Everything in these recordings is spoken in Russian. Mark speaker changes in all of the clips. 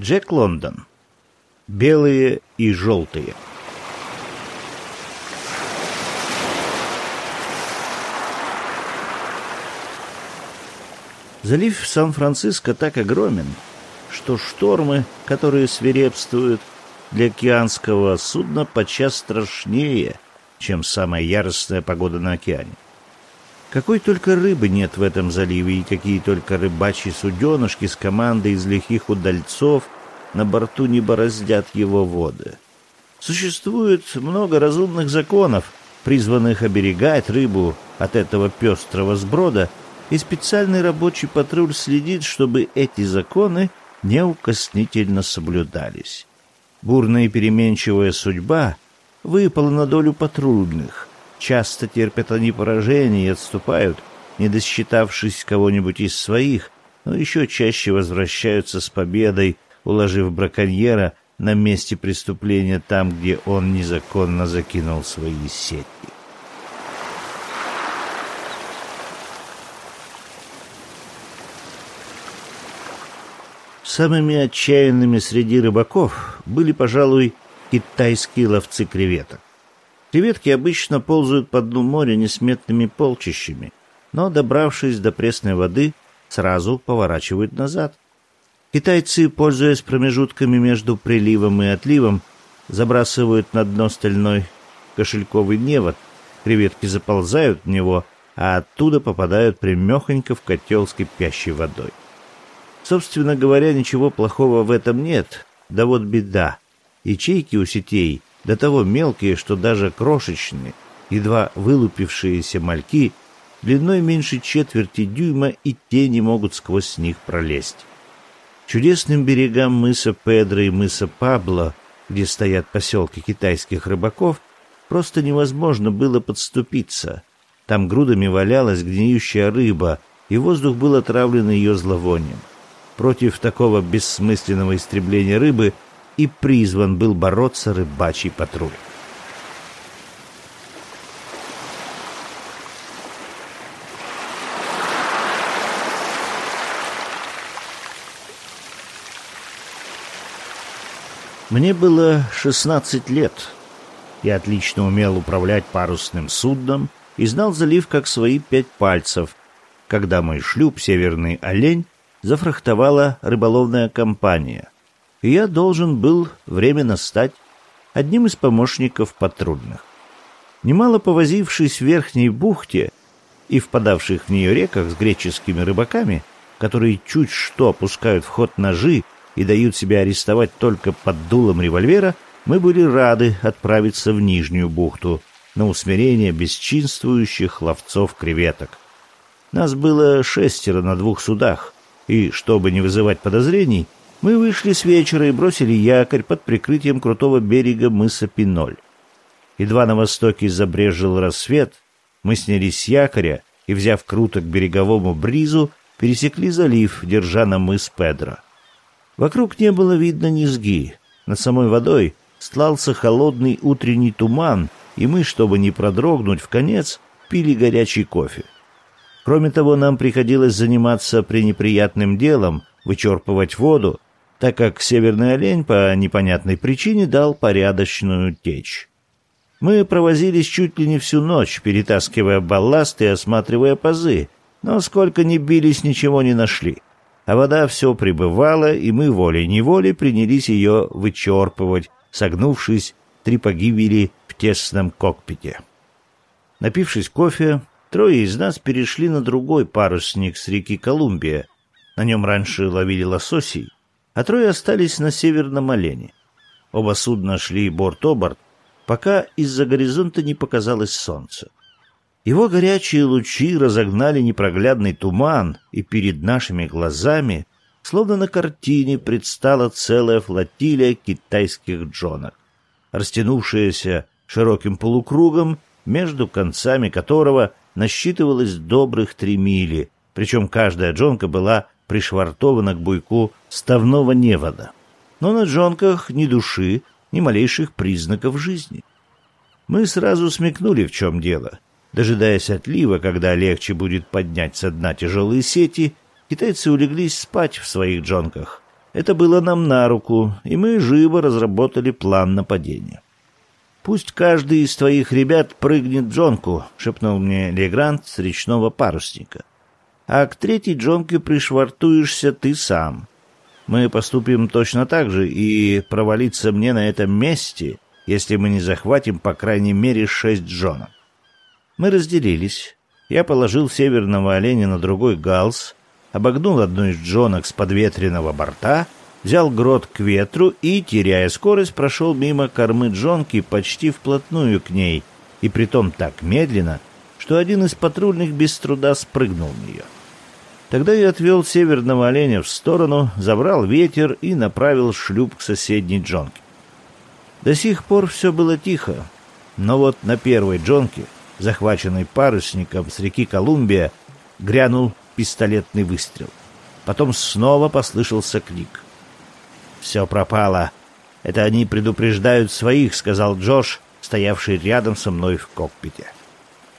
Speaker 1: Джек Лондон. Белые и желтые. Залив Сан-Франциско так огромен, что штормы, которые свирепствуют для океанского судна, подчас страшнее, чем самая яростная погода на океане. Какой только рыбы нет в этом заливе, и какие только рыбачьи суденышки с командой из лихих удальцов на борту не бороздят его воды. Существует много разумных законов, призванных оберегать рыбу от этого пестрого сброда, и специальный рабочий патруль следит, чтобы эти законы неукоснительно соблюдались. Бурная и переменчивая судьба выпала на долю патрульных, Часто терпят они поражение и отступают, не досчитавшись кого-нибудь из своих, но еще чаще возвращаются с победой, уложив браконьера на месте преступления там, где он незаконно закинул свои сети. Самыми отчаянными среди рыбаков были, пожалуй, китайские ловцы креветок. Креветки обычно ползают по дну моря несметными полчищами, но, добравшись до пресной воды, сразу поворачивают назад. Китайцы, пользуясь промежутками между приливом и отливом, забрасывают на дно стальной кошельковый невод, креветки заползают в него, а оттуда попадают прямехонько в котел с кипящей водой. Собственно говоря, ничего плохого в этом нет, да вот беда. Ячейки у сетей до того мелкие, что даже крошечные, едва вылупившиеся мальки, длиной меньше четверти дюйма и те не могут сквозь них пролезть. Чудесным берегам мыса Педро и мыса Пабло, где стоят поселки китайских рыбаков, просто невозможно было подступиться. Там грудами валялась гниющая рыба, и воздух был отравлен ее зловонием. Против такого бессмысленного истребления рыбы – и призван был бороться рыбачий патруль. Мне было 16 лет. Я отлично умел управлять парусным судном и знал залив как свои пять пальцев, когда мой шлюп «Северный олень» зафрахтовала рыболовная компания — и я должен был временно стать одним из помощников патрульных. Немало повозившись в верхней бухте и впадавших в нее реках с греческими рыбаками, которые чуть что опускают в ход ножи и дают себя арестовать только под дулом револьвера, мы были рады отправиться в Нижнюю бухту на усмирение бесчинствующих ловцов креветок. Нас было шестеро на двух судах, и, чтобы не вызывать подозрений, мы вышли с вечера и бросили якорь под прикрытием крутого берега мыса Пиноль. Едва на востоке забрежил рассвет, мы снялись с якоря и, взяв круто к береговому бризу, пересекли залив, держа на мыс Педро. Вокруг не было видно низги. Над самой водой стлался холодный утренний туман, и мы, чтобы не продрогнуть в конец, пили горячий кофе. Кроме того, нам приходилось заниматься пренеприятным делом, вычерпывать воду, так как северный олень по непонятной причине дал порядочную течь. Мы провозились чуть ли не всю ночь, перетаскивая балласт и осматривая пазы, но сколько ни бились, ничего не нашли. А вода все прибывала, и мы волей-неволей принялись ее вычерпывать, согнувшись три погибели в тесном кокпите. Напившись кофе, трое из нас перешли на другой парусник с реки Колумбия. На нем раньше ловили лососей, а трое остались на северном олене. Оба судна шли борт-оборт, пока из-за горизонта не показалось солнце. Его горячие лучи разогнали непроглядный туман, и перед нашими глазами, словно на картине, предстала целая флотилия китайских джонок, растянувшаяся широким полукругом, между концами которого насчитывалось добрых три мили, причем каждая джонка была пришвартована к буйку ставного невода. Но на джонках ни души, ни малейших признаков жизни. Мы сразу смекнули, в чем дело. Дожидаясь отлива, когда легче будет поднять со дна тяжелые сети, китайцы улеглись спать в своих джонках, Это было нам на руку, и мы живо разработали план нападения. «Пусть каждый из твоих ребят прыгнет в джонку», — шепнул мне Легрант с речного парусника. «А к третьей джонке пришвартуешься ты сам. Мы поступим точно так же, и провалиться мне на этом месте, если мы не захватим по крайней мере шесть джонок». Мы разделились. Я положил северного оленя на другой галс, обогнул одну из джонок с подветренного борта, взял грот к ветру и, теряя скорость, прошел мимо кормы джонки почти вплотную к ней, и притом так медленно, что один из патрульных без труда спрыгнул в нее. Тогда я отвел северного оленя в сторону, забрал ветер и направил шлюп к соседней джонке. До сих пор все было тихо, но вот на первой джонке, захваченной парусником с реки Колумбия, грянул пистолетный выстрел. Потом снова послышался крик. «Все пропало. Это они предупреждают своих», — сказал Джош, стоявший рядом со мной в кокпите.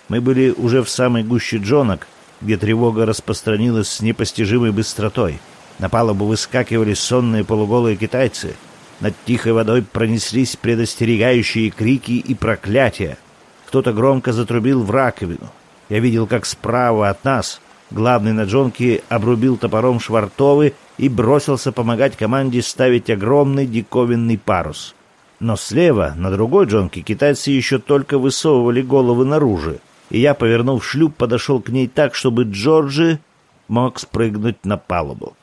Speaker 1: Мы были уже в самой гуще джонок, где тревога распространилась с непостижимой быстротой. На палубу выскакивали сонные полуголые китайцы. Над тихой водой пронеслись предостерегающие крики и проклятия. Кто-то громко затрубил в раковину. Я видел, как справа от нас Главный на джонке обрубил топором швартовы и бросился помогать команде ставить огромный диковинный парус. Но слева, на другой джонке, китайцы еще только высовывали головы наружу, и я, повернув шлюп, подошел к ней так, чтобы Джорджи мог спрыгнуть на палубу.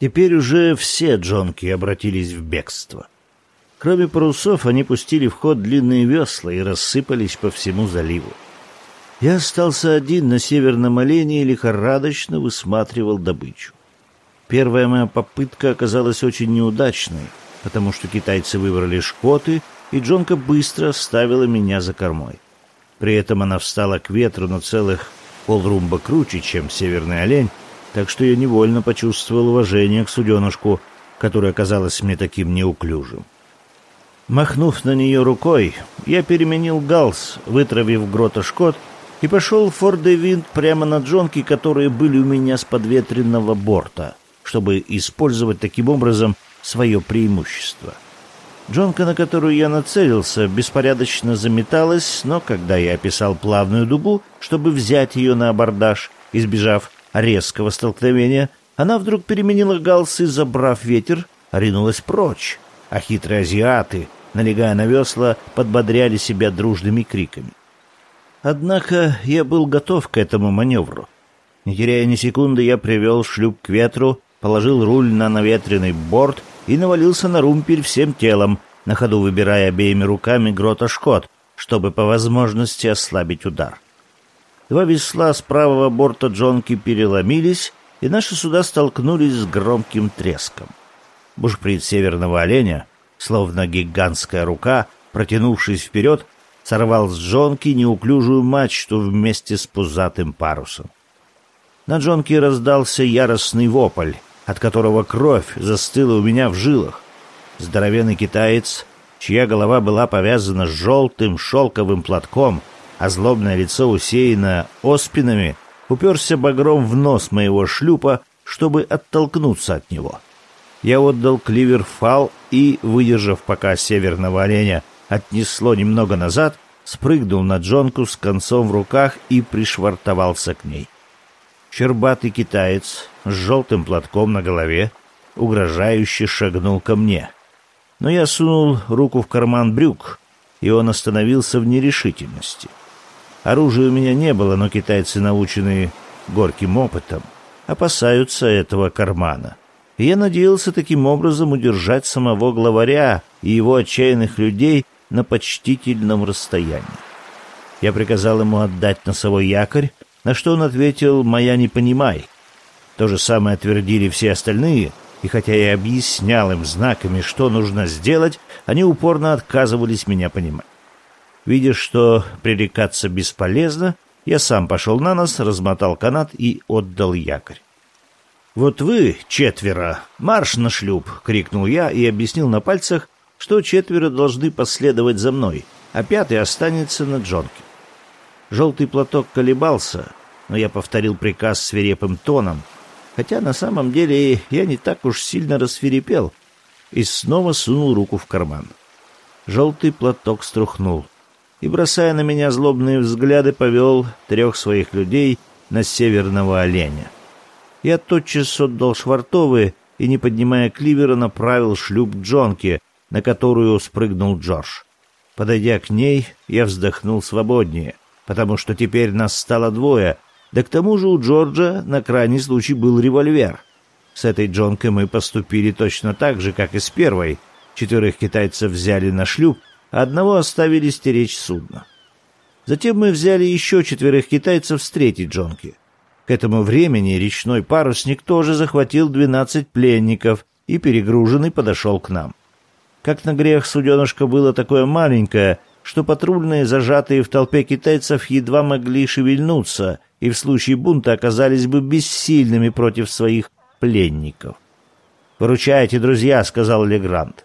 Speaker 1: Теперь уже все джонки обратились в бегство. Кроме парусов, они пустили в ход длинные весла и рассыпались по всему заливу. Я остался один на северном олене и лихорадочно высматривал добычу. Первая моя попытка оказалась очень неудачной, потому что китайцы выбрали шкоты, и Джонка быстро ставила меня за кормой. При этом она встала к ветру на целых полрумба круче, чем северный олень, так что я невольно почувствовал уважение к суденышку, которое оказалось мне таким неуклюжим. Махнув на нее рукой, я переменил галс, вытравив грота шкот — и пошел в Форд-де-Винт прямо на джонки, которые были у меня с подветренного борта, чтобы использовать таким образом свое преимущество. Джонка, на которую я нацелился, беспорядочно заметалась, но когда я описал плавную дугу, чтобы взять ее на абордаж, избежав резкого столкновения, она вдруг переменила галс и, забрав ветер, ринулась прочь, а хитрые азиаты, налегая на весла, подбодряли себя дружными криками. Однако я был готов к этому маневру. Не теряя ни секунды, я привел шлюп к ветру, положил руль на наветренный борт и навалился на румпель всем телом, на ходу выбирая обеими руками грота шкот, чтобы по возможности ослабить удар. Два весла с правого борта джонки переломились, и наши суда столкнулись с громким треском. Бушприт северного оленя, словно гигантская рука, протянувшись вперед, сорвал с джонки неуклюжую мачту вместе с пузатым парусом. На джонке раздался яростный вопль, от которого кровь застыла у меня в жилах. Здоровенный китаец, чья голова была повязана желтым шелковым платком, а злобное лицо усеяно оспинами, уперся багром в нос моего шлюпа, чтобы оттолкнуться от него. Я отдал кливер фал и, выдержав пока северного оленя отнесло немного назад, спрыгнул на джонку с концом в руках и пришвартовался к ней. Щербатый китаец с желтым платком на голове угрожающе шагнул ко мне. Но я сунул руку в карман брюк, и он остановился в нерешительности. Оружия у меня не было, но китайцы, наученные горьким опытом, опасаются этого кармана. И я надеялся таким образом удержать самого главаря и его отчаянных людей на почтительном расстоянии. Я приказал ему отдать носовой якорь, на что он ответил «моя не понимай». То же самое твердили все остальные, и хотя я объяснял им знаками, что нужно сделать, они упорно отказывались меня понимать. Видя, что пререкаться бесполезно, я сам пошел на нос, размотал канат и отдал якорь. «Вот вы, четверо, марш на шлюп!» — крикнул я и объяснил на пальцах, что четверо должны последовать за мной, а пятый останется на джонке. Желтый платок колебался, но я повторил приказ свирепым тоном, хотя на самом деле я не так уж сильно расферепел, и снова сунул руку в карман. Желтый платок струхнул и, бросая на меня злобные взгляды, повел трех своих людей на северного оленя. Я тотчас отдал швартовы и, не поднимая кливера, направил шлюп к Джонке, на которую спрыгнул Джордж. Подойдя к ней, я вздохнул свободнее, потому что теперь нас стало двое, да к тому же у Джорджа на крайний случай был револьвер. С этой Джонкой мы поступили точно так же, как и с первой. Четверых китайцев взяли на шлюп, а одного оставили стеречь судно. Затем мы взяли еще четверых китайцев с третьей Джонки. К этому времени речной парусник тоже захватил двенадцать пленников и перегруженный подошел к нам. Как на грех суденышко было такое маленькое, что патрульные, зажатые в толпе китайцев, едва могли шевельнуться — и в случае бунта оказались бы бессильными против своих пленников. «Поручайте, друзья», — сказал Легрант.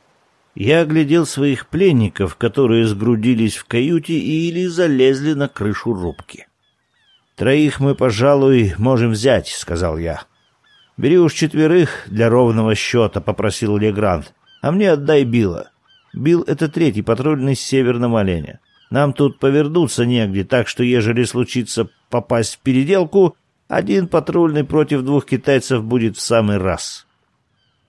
Speaker 1: Я оглядел своих пленников, которые сгрудились в каюте или залезли на крышу рубки. «Троих мы, пожалуй, можем взять», — сказал я. «Бери уж четверых для ровного счета», — попросил Легрант. «А мне отдай Билла. Билл — это третий патрульный с северного оленя. Нам тут повернуться негде, так что, ежели случится попасть в переделку, один патрульный против двух китайцев будет в самый раз.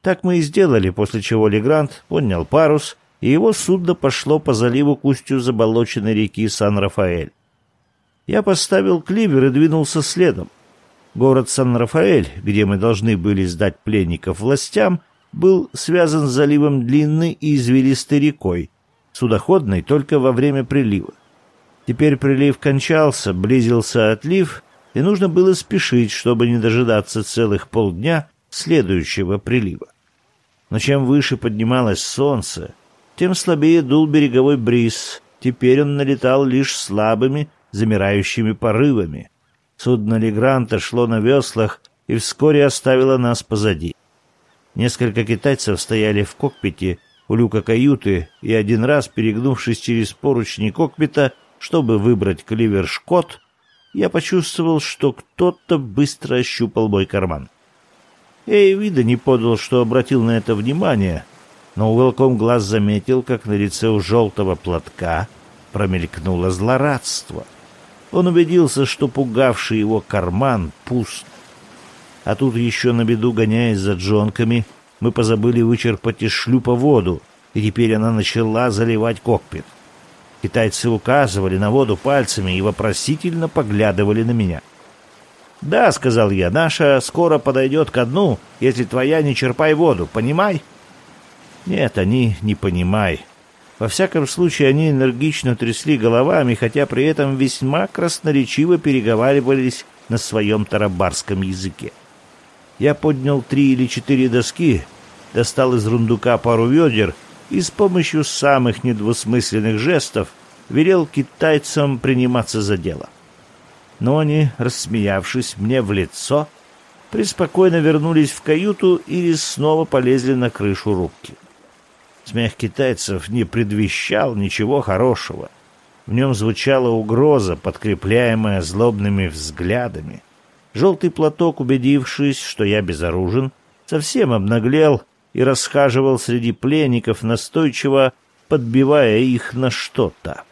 Speaker 1: Так мы и сделали, после чего Легрант поднял парус, и его судно пошло по заливу к устью заболоченной реки Сан-Рафаэль. Я поставил кливер и двинулся следом. Город Сан-Рафаэль, где мы должны были сдать пленников властям, был связан с заливом длинной и извилистой рекой, судоходной только во время прилива. Теперь прилив кончался, близился отлив, и нужно было спешить, чтобы не дожидаться целых полдня следующего прилива. Но чем выше поднималось солнце, тем слабее дул береговой бриз. Теперь он налетал лишь слабыми, замирающими порывами. Судно Легранта шло на веслах и вскоре оставило нас позади. Несколько китайцев стояли в кокпите у люка каюты, и один раз, перегнувшись через поручни кокпита, чтобы выбрать кливер-шкот, я почувствовал, что кто-то быстро ощупал мой карман. Я и вида не подал, что обратил на это внимание, но уголком глаз заметил, как на лице у желтого платка промелькнуло злорадство. Он убедился, что пугавший его карман пуст. А тут еще на беду, гоняясь за джонками, мы позабыли вычерпать из шлюпа воду, и теперь она начала заливать кокпит. Китайцы указывали на воду пальцами и вопросительно поглядывали на меня. «Да», — сказал я, — «наша скоро подойдет ко дну, если твоя не черпай воду, понимай?» «Нет, они не понимай». Во всяком случае, они энергично трясли головами, хотя при этом весьма красноречиво переговаривались на своем тарабарском языке. Я поднял три или четыре доски, достал из рундука пару ведер и с помощью самых недвусмысленных жестов велел китайцам приниматься за дело. Но они, рассмеявшись мне в лицо, преспокойно вернулись в каюту и снова полезли на крышу рубки. Смех китайцев не предвещал ничего хорошего. В нем звучала угроза, подкрепляемая злобными взглядами. Желтый платок, убедившись, что я безоружен, совсем обнаглел и расхаживал среди пленников, настойчиво подбивая их на что-то.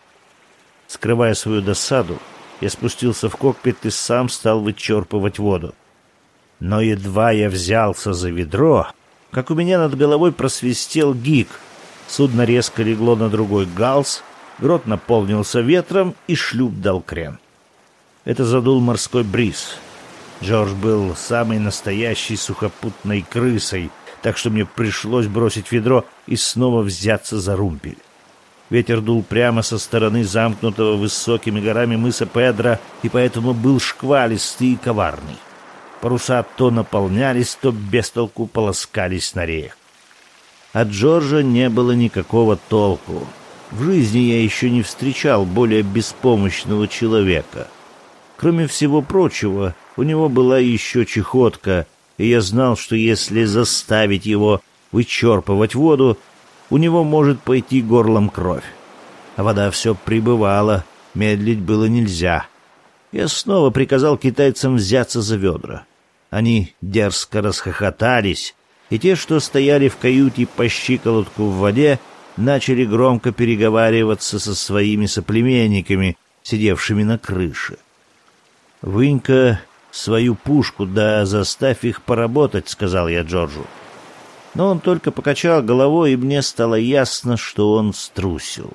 Speaker 1: Скрывая свою досаду, я спустился в кокпит и сам стал вычерпывать воду. Но едва я взялся за ведро, как у меня над головой просвистел гик. Судно резко легло на другой галс, грот наполнился ветром, и шлюп дал крен. Это задул морской бриз. Джордж был самой настоящей сухопутной крысой, так что мне пришлось бросить ведро и снова взяться за румпель. Ветер дул прямо со стороны замкнутого высокими горами мыса Педро, и поэтому был шквалистый и коварный. Паруса то наполнялись, то без полоскались на реях. От Джорджа не было никакого толку. В жизни я еще не встречал более беспомощного человека. Кроме всего прочего, у него была еще чехотка — и я знал, что если заставить его вычерпывать воду, у него может пойти горлом кровь. А вода все прибывала, медлить было нельзя. Я снова приказал китайцам взяться за ведра. Они дерзко расхохотались, и те, что стояли в каюте по щиколотку в воде, начали громко переговариваться со своими соплеменниками, сидевшими на крыше. «Вынь-ка свою пушку, да заставь их поработать», — сказал я Джорджу. Но он только покачал головой, и мне стало ясно, что он струсил.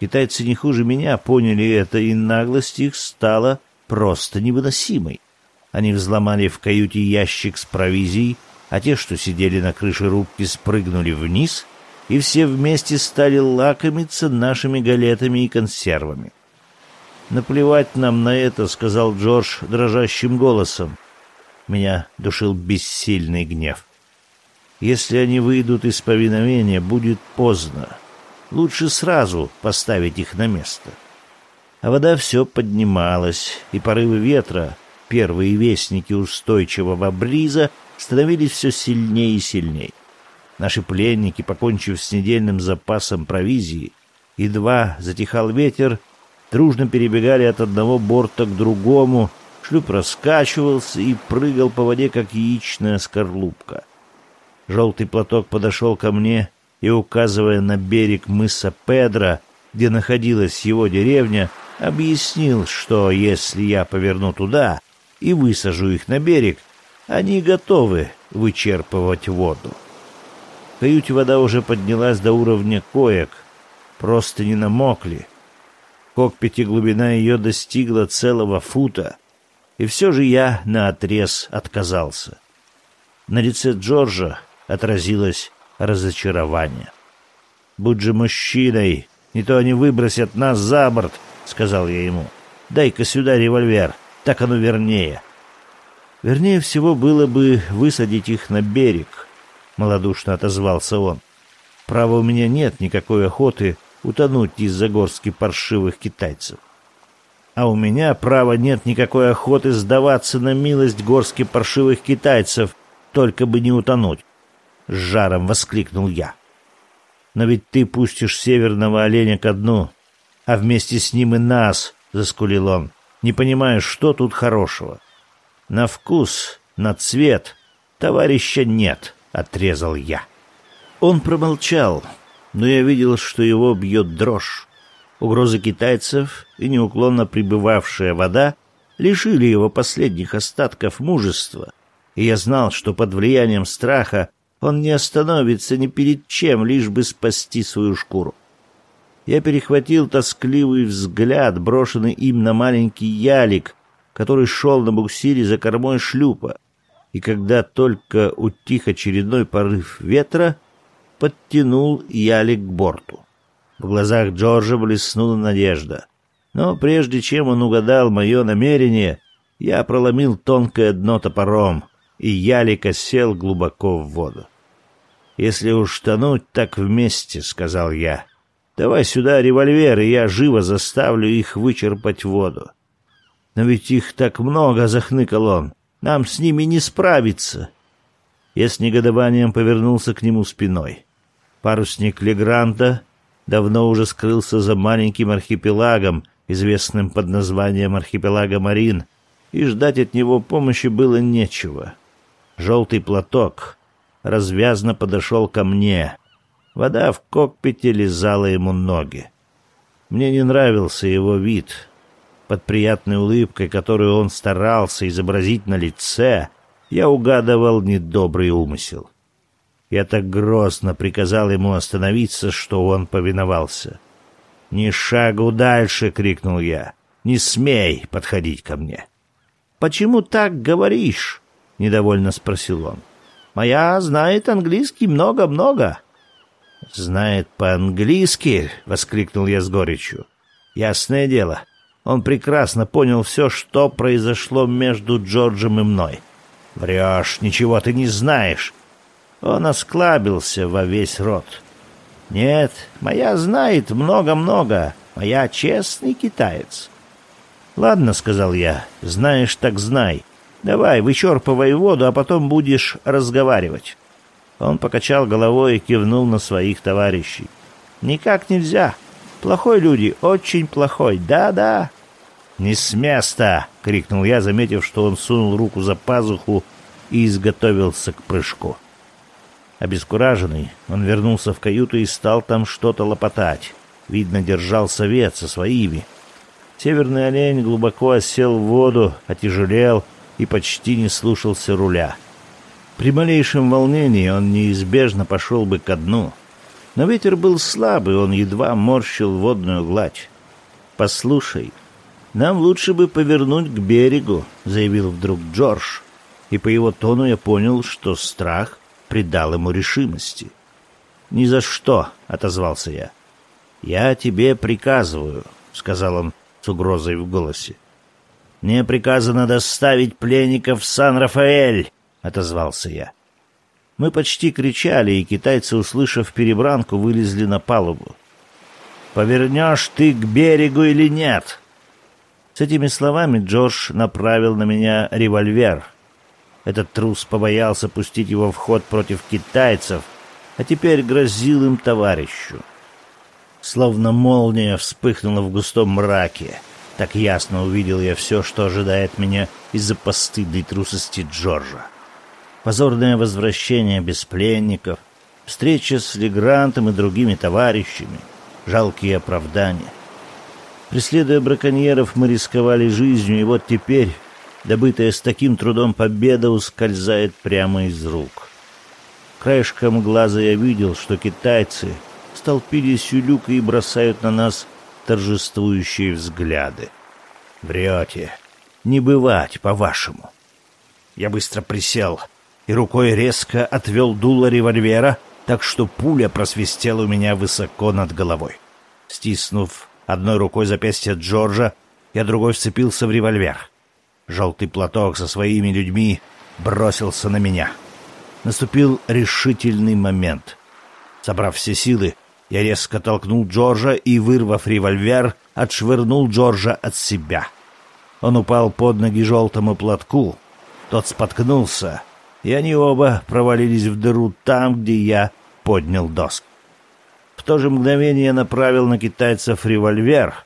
Speaker 1: Китайцы не хуже меня поняли это, и наглость их стала просто невыносимой. Они взломали в каюте ящик с провизией, а те, что сидели на крыше рубки, спрыгнули вниз, и все вместе стали лакомиться нашими галетами и консервами. «Наплевать нам на это», — сказал Джордж дрожащим голосом. Меня душил бессильный гнев. «Если они выйдут из повиновения, будет поздно. Лучше сразу поставить их на место». А вода все поднималась, и порывы ветра, первые вестники устойчивого бриза, становились все сильнее и сильнее. Наши пленники, покончив с недельным запасом провизии, едва затихал ветер, дружно перебегали от одного борта к другому, шлюп раскачивался и прыгал по воде, как яичная скорлупка. Желтый платок подошел ко мне и, указывая на берег мыса Педро, где находилась его деревня, объяснил, что если я поверну туда и высажу их на берег, они готовы вычерпывать воду. В каюте вода уже поднялась до уровня коек, просто не намокли, кокпите глубина ее достигла целого фута, и все же я наотрез отказался. На лице Джорджа отразилось разочарование. «Будь же мужчиной, не то они выбросят нас за борт», — сказал я ему. «Дай-ка сюда револьвер, так оно вернее». «Вернее всего было бы высадить их на берег», — малодушно отозвался он. «Права у меня нет никакой охоты утонуть из-за горски паршивых китайцев. А у меня, права, нет никакой охоты сдаваться на милость горски паршивых китайцев, только бы не утонуть. С жаром воскликнул я. Но ведь ты пустишь северного оленя ко дну, а вместе с ним и нас, — заскулил он, — не понимаешь, что тут хорошего. На вкус, на цвет товарища нет, — отрезал я. Он промолчал, но я видел, что его бьет дрожь. Угрозы китайцев и неуклонно прибывавшая вода лишили его последних остатков мужества, и я знал, что под влиянием страха он не остановится ни перед чем, лишь бы спасти свою шкуру. Я перехватил тоскливый взгляд, брошенный им на маленький ялик, который шел на буксире за кормой шлюпа, и когда только утих очередной порыв ветра, подтянул ялик к борту. В глазах Джорджа блеснула надежда. Но прежде чем он угадал мое намерение, я проломил тонкое дно топором, и ялик осел глубоко в воду. «Если уж тонуть, так вместе», — сказал я. «Давай сюда револьвер, и я живо заставлю их вычерпать воду». «Но ведь их так много», — захныкал он. «Нам с ними не справиться». Я с негодованием повернулся к нему спиной. Парусник Легранта давно уже скрылся за маленьким архипелагом, известным под названием архипелага Марин, и ждать от него помощи было нечего. Желтый платок развязно подошел ко мне. Вода в кокпите лизала ему ноги. Мне не нравился его вид. Под приятной улыбкой, которую он старался изобразить на лице, я угадывал недобрый умысел. Я так грозно приказал ему остановиться, что он повиновался. «Ни шагу дальше!» — крикнул я. «Не смей подходить ко мне!» «Почему так говоришь?» — недовольно спросил он. «Моя знает английский много-много». «Знает по-английски?» — воскликнул я с горечью. «Ясное дело, он прекрасно понял все, что произошло между Джорджем и мной». «Врешь, ничего ты не знаешь. Он осклабился во весь рот. «Нет, моя знает много-много. Моя честный китаец». «Ладно», — сказал я, — «знаешь, так знай. Давай, вычерпывай воду, а потом будешь разговаривать». Он покачал головой и кивнул на своих товарищей. «Никак нельзя. Плохой люди, очень плохой. Да-да». «Не с места!» — крикнул я, заметив, что он сунул руку за пазуху и изготовился к прыжку. Обескураженный, он вернулся в каюту и стал там что-то лопотать. Видно, держал совет со своими. Северный олень глубоко осел в воду, отяжелел и почти не слушался руля. При малейшем волнении он неизбежно пошел бы ко дну. Но ветер был слабый, он едва морщил водную гладь. «Послушай, нам лучше бы повернуть к берегу», — заявил вдруг Джордж. И по его тону я понял, что страх придал ему решимости. «Ни за что», — отозвался я. «Я тебе приказываю», — сказал он с угрозой в голосе. «Мне приказано доставить пленников в Сан-Рафаэль», — отозвался я. Мы почти кричали, и китайцы, услышав перебранку, вылезли на палубу. «Повернешь ты к берегу или нет?» С этими словами Джордж направил на меня револьвер. Этот трус побоялся пустить его в ход против китайцев, а теперь грозил им товарищу. Словно молния вспыхнула в густом мраке. Так ясно увидел я все, что ожидает меня из-за постыдной трусости Джорджа позорное возвращение без пленников, встреча с Легрантом и другими товарищами, жалкие оправдания. Преследуя браконьеров, мы рисковали жизнью, и вот теперь добытая с таким трудом победа ускользает прямо из рук. Краешком глаза я видел, что китайцы столпились у люка и бросают на нас торжествующие взгляды. Врете. Не бывать, по-вашему. Я быстро присел, и рукой резко отвел дуло револьвера, так что пуля просвистела у меня высоко над головой. Стиснув одной рукой запястье Джорджа, я другой вцепился в револьвер. Желтый платок со своими людьми бросился на меня. Наступил решительный момент. Собрав все силы, я резко толкнул Джорджа и, вырвав револьвер, отшвырнул Джорджа от себя. Он упал под ноги желтому платку. Тот споткнулся и они оба провалились в дыру там, где я поднял доску. В то же мгновение я направил на китайцев револьвер,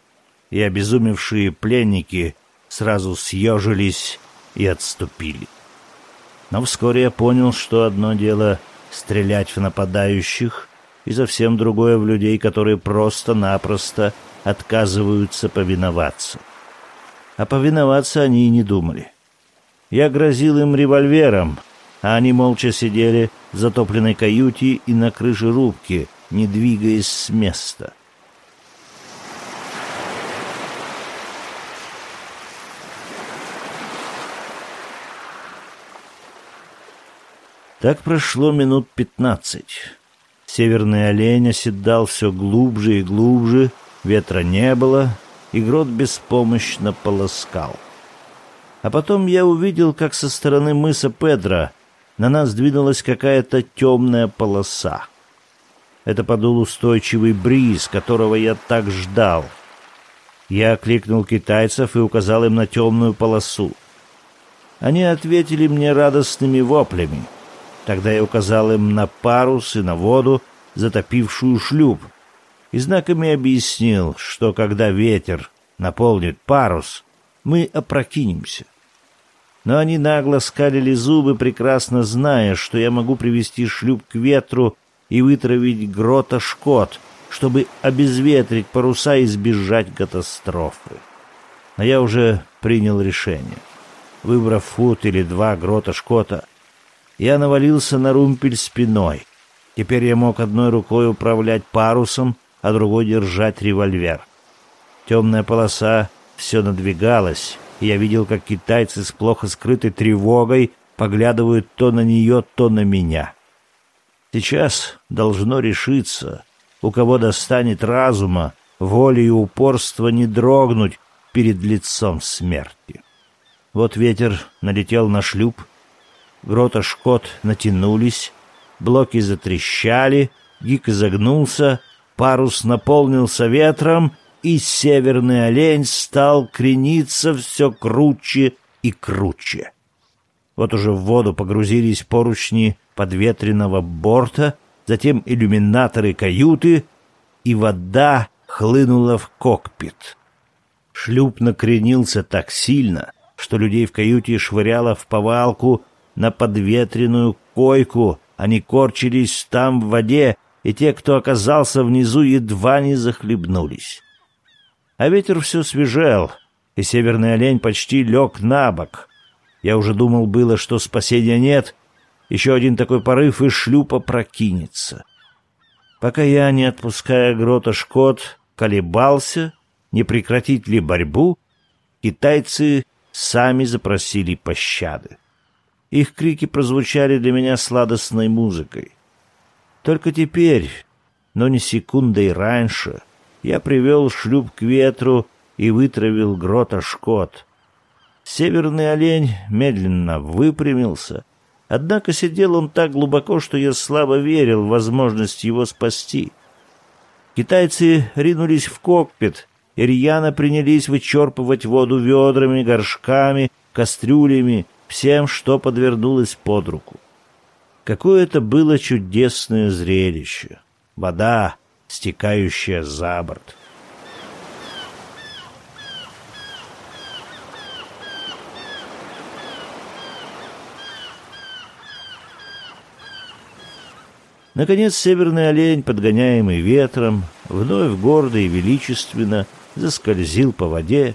Speaker 1: и обезумевшие пленники сразу съежились и отступили. Но вскоре я понял, что одно дело стрелять в нападающих, и совсем другое в людей, которые просто-напросто отказываются повиноваться. А повиноваться они и не думали. Я грозил им револьвером, а они молча сидели в затопленной каюте и на крыше рубки, не двигаясь с места. Так прошло минут пятнадцать. Северный олень оседал все глубже и глубже, ветра не было, и грот беспомощно полоскал. А потом я увидел, как со стороны мыса Педро на нас двинулась какая-то темная полоса. Это подул устойчивый бриз, которого я так ждал. Я окликнул китайцев и указал им на темную полосу. Они ответили мне радостными воплями. Тогда я указал им на парус и на воду, затопившую шлюп, и знаками объяснил, что когда ветер наполнит парус, мы опрокинемся но они нагло скалили зубы, прекрасно зная, что я могу привести шлюп к ветру и вытравить грота шкот, чтобы обезветрить паруса и избежать катастрофы. Но я уже принял решение. Выбрав фут или два грота шкота, я навалился на румпель спиной. Теперь я мог одной рукой управлять парусом, а другой держать револьвер. Темная полоса все надвигалась, я видел, как китайцы с плохо скрытой тревогой поглядывают то на нее, то на меня. Сейчас должно решиться, у кого достанет разума, воли и упорства не дрогнуть перед лицом смерти. Вот ветер налетел на шлюп, грота шкот натянулись, блоки затрещали, гик изогнулся, парус наполнился ветром — и северный олень стал крениться все круче и круче. Вот уже в воду погрузились поручни подветренного борта, затем иллюминаторы каюты, и вода хлынула в кокпит. Шлюп накренился так сильно, что людей в каюте швыряло в повалку на подветренную койку. Они корчились там в воде, и те, кто оказался внизу, едва не захлебнулись. А ветер все свежел, и северный олень почти лег на бок. Я уже думал было, что спасения нет. Еще один такой порыв, и шлюпа прокинется. Пока я, не отпуская грота Шкот, колебался, не прекратить ли борьбу, китайцы сами запросили пощады. Их крики прозвучали для меня сладостной музыкой. Только теперь, но не секундой раньше, я привел шлюп к ветру и вытравил грота Шкот. Северный олень медленно выпрямился, однако сидел он так глубоко, что я слабо верил в возможность его спасти. Китайцы ринулись в кокпит, и рьяно принялись вычерпывать воду ведрами, горшками, кастрюлями, всем, что подвернулось под руку. Какое это было чудесное зрелище! Вода, стекающая за борт. Наконец северный олень, подгоняемый ветром, вновь гордо и величественно заскользил по воде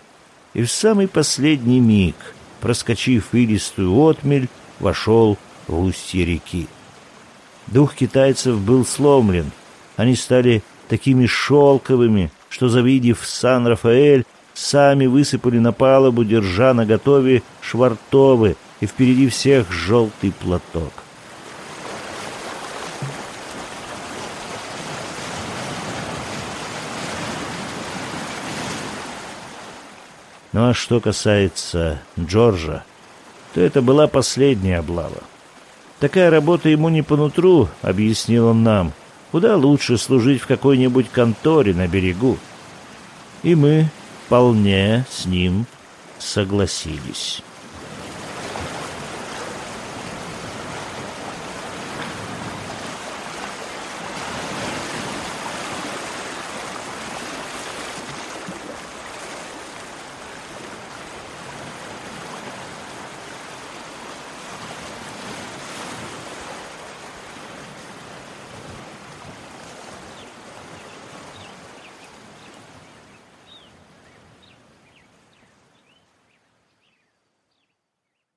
Speaker 1: и в самый последний миг, проскочив илистую отмель, вошел в устье реки. Дух китайцев был сломлен. Они стали такими шелковыми, что, завидев Сан-Рафаэль, сами высыпали на палубу, держа на готове швартовы и впереди всех желтый платок. Ну а что касается Джорджа, то это была последняя облава. Такая работа ему не по нутру, объяснил он нам. Куда лучше служить в какой-нибудь конторе на берегу. И мы вполне с ним согласились.